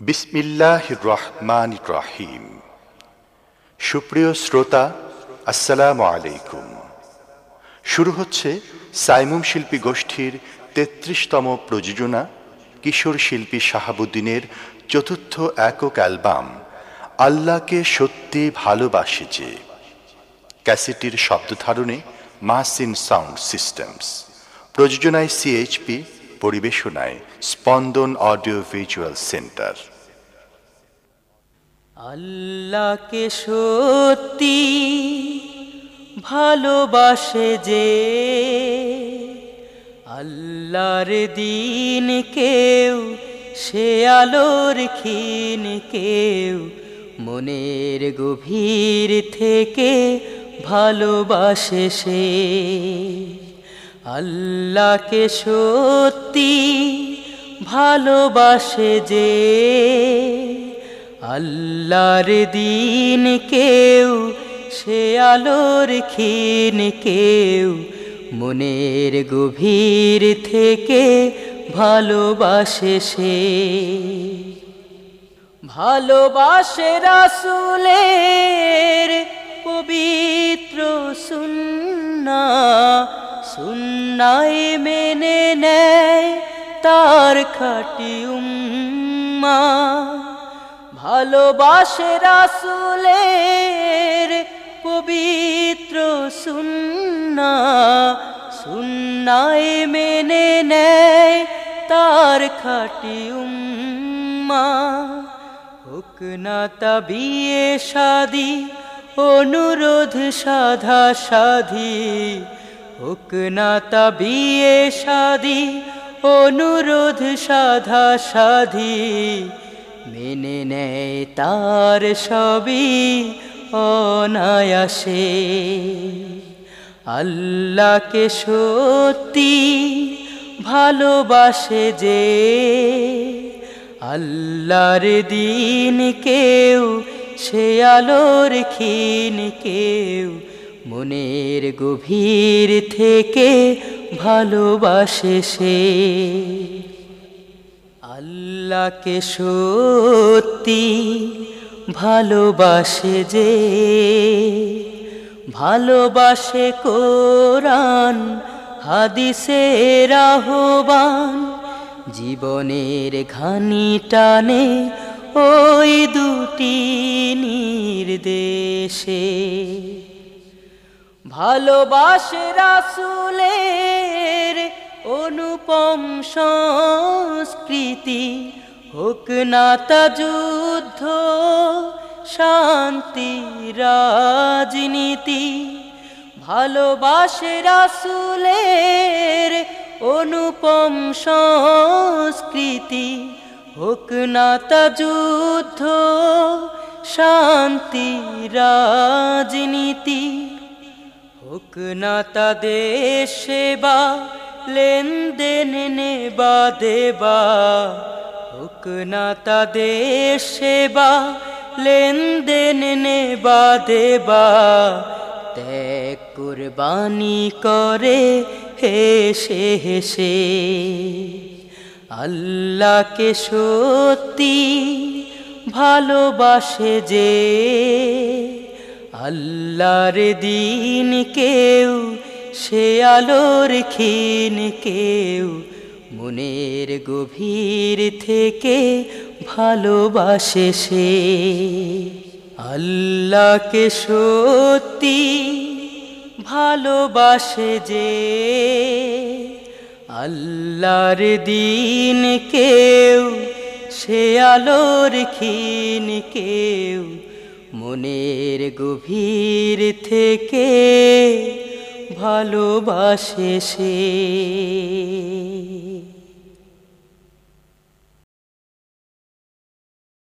বিসমিল্লাহ রহমান রহিম। সুপ্রিয় শ্রোতা, আসসালামু আলাইকুম। শুরু হচ্ছে সাইমুম শিল্পী গোষ্ঠীর তেত্রিশতম প্রযোজনা, কিশোর শিল্পী শাহাবুদ্দিনের চতুর্থ একক অ্যালবাম, আল্লাহকে সত্যি ভালোবাসে যে। ক্যাসেটির শব্দধারণে মাসিন সাউন্ড সিস্টেমস। প্রযোজনায় সিএইচপি পরিবেশনায় স্পন্দন অডিও ভিজুয়াল সেন্টার আল্লাহকে সত্যি ভালোবাসে যে, আল্লাহর দিন কেউ, সে আলোর ক্ষীণ কেউ, মনের গভীর থেকে ভালোবাসে সে। আল্লাহকে সত্যি ভালোবাসে যে, আল্লাহর দিন কেউ সে আলোর ক্ষীণ কেউ মনের গভীর থেকে ভালোবাসে সে। ভালোবাসে রাসুলের পবিত্র সুন্না সুন্নায় মেনে নেয় তার খাটি উম্মা। ভালোবাসে রাসুলের পবিত্র সুন্না। সুন্নায় মেনে নেয় তার খাটি উম্মা। হোক না বিয়ে সাদি, অনুরোধ সাধা সাধি। হোক বিয়ে সাদি অনুরোধ সাধা সাধি। মেনে নেয় তার সবই অনায়াসে। আল্লাহকে সত্যি ভালোবাসে যে। আল্লাহর দিন কেউ সে আলোর ক্ষীণ কেউ মনের গভীর থেকে ভালোবাসে সে। আল্লাহকে সত্যি ভালোবাসে যে। ভালোবাসে কোরআন, হাদিসের আহ্বান। জীবনের ঘানি টানে ওই দুটি নির্দেশে। ভালোবাসে রাসুলের অনুপম সংস্কৃতি। হোক না যুদ্ধ, শান্তি, রাজনীতি। ভালোবাসে রাসুলের অনুপম সংস্কৃতি। হোক না যুদ্ধ, শান্তি, রাজনীতি। হোক না তা দেশ সেবা, লেনদেন নেবা দেবা। হোক না তা দেশ সেবা, লেনদেন নেবা দেবা। ত্যাগ কুরবানি করে হেসে হেসে। আল্লাহকে সত্যি ভালোবাসে যে। আল্লাহর দিন কেউ, সে আলোর ক্ষীণ কেউ। মনের গভীর থেকে ভালোবাসে সে। আল্লাহকে সত্যি ভালোবাসে যে। আল্লাহর দিন কেউ, সে আলোর ক্ষীণ কেউ। মনের গভীর থেকে ভালোবাসে সে।